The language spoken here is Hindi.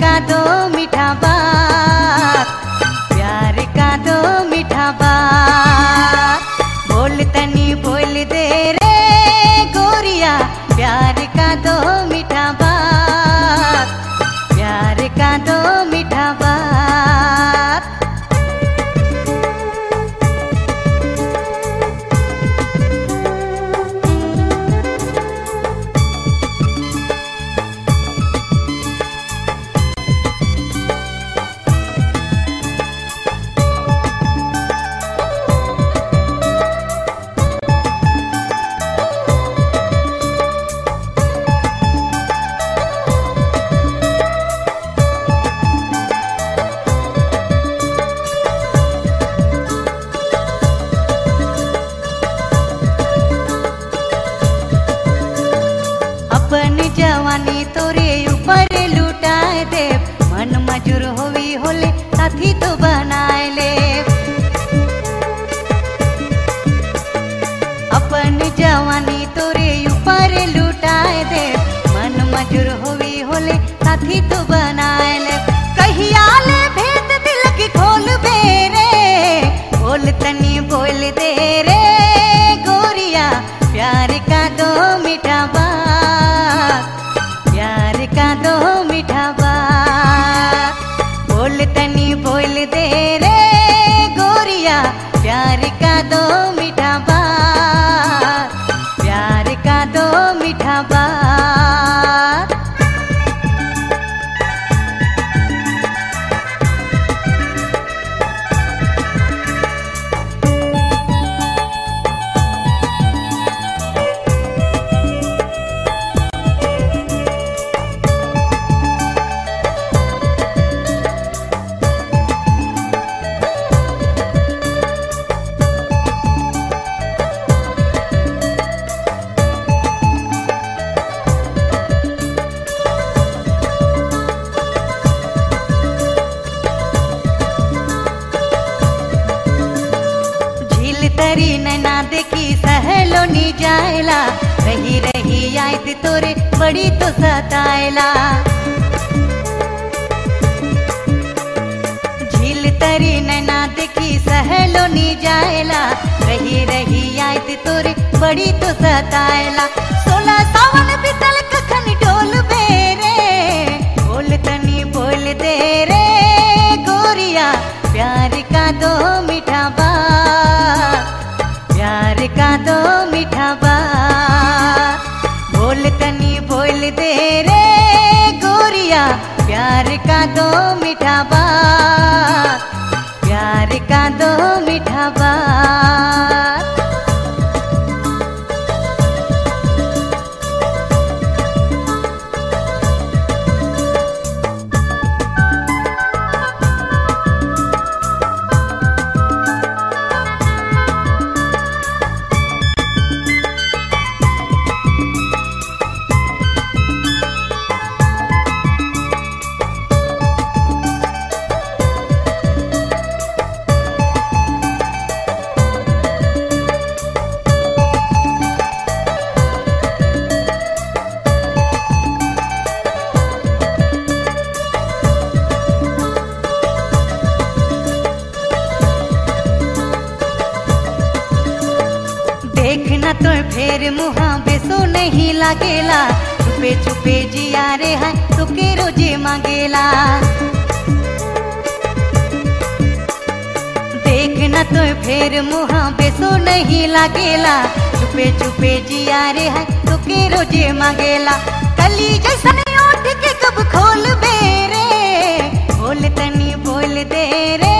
का दो मीठा बात, प्यार का दो मीठा बात। बोल तनी बोल दे रे गोरिया, प्यार का दो तोरे ऊपर लुटा दे। मन मजूर होवी होले, साथी तो बनाए ले। अपन जवानी तोरे ऊपर लुटा दे। मन मजूर होवी होले, साथी तो बनाए तरी नैना देखी, सहलो नी जायला। रही रही याद तोरे, बड़ी तो सतायला। झील तरी नैना देखी, सहलो नी जायला। रही रही याद तोरे, बड़ी तो सतायला। देखना तो फेर मुहा बेसो नहीं लागेला। छुपे छुपे जिया रे है तो के रोज़े मांगेला। देखना तो फेर मुहा बेसो नहीं लागेला। छुपे छुपे जिया रे है तो के रोज़े मांगेला। कली जैसन ओठ के कब खोल बेरे बोल तनी बोल दे रे।